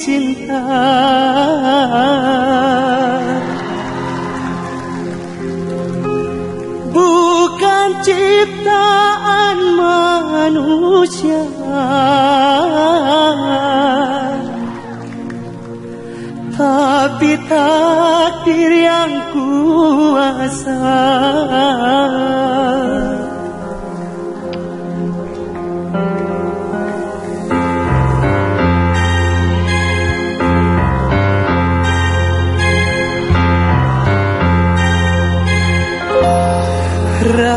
cinta. Bukan ciptaan manusia. Tapi takdir yang kuasa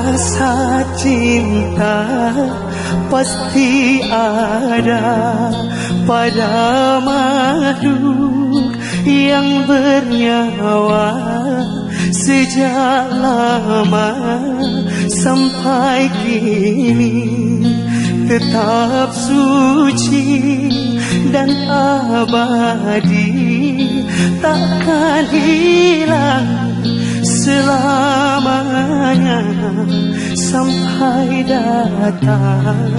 Rasa cinta pasti ada pada makhluk yang bernyawa sejak lama sampai kini. Tetap suci dan abadi takkan hilang selamanya sampai datang.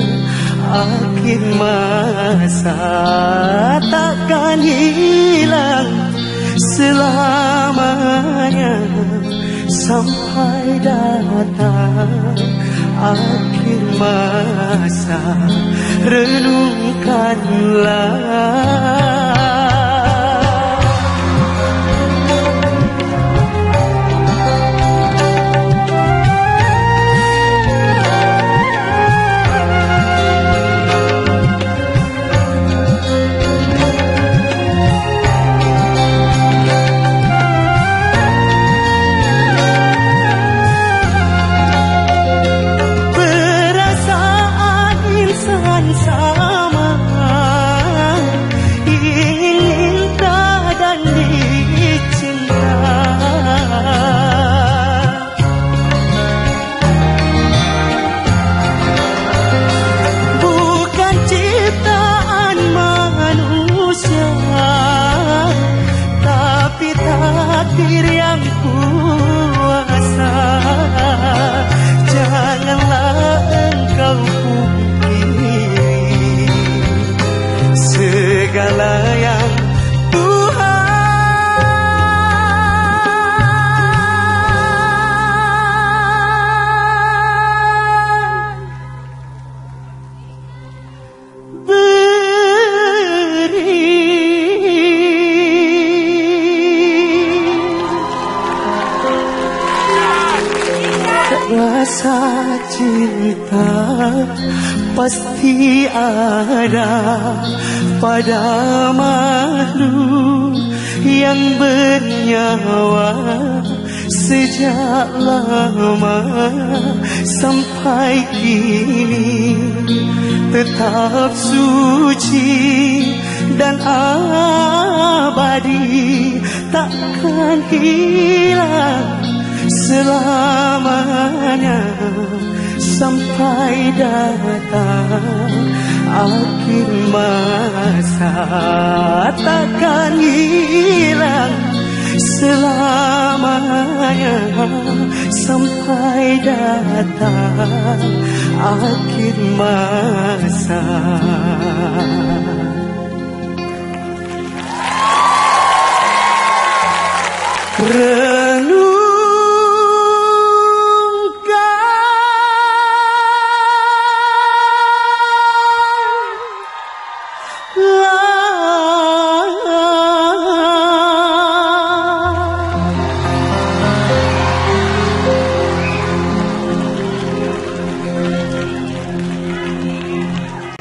Akhir masa takkan hilang selamanya sampai datang. Akhir masa renungkanlah 赶来。Rasa cinta pasti ada pada makhluk yang bernyawa sejak lama sampai kini. Tetap suci dan abadi takkan hilang selamanya sampai datang. Akhir masa takkan hilang. Selamanya sampai datang. Akhir masa. Re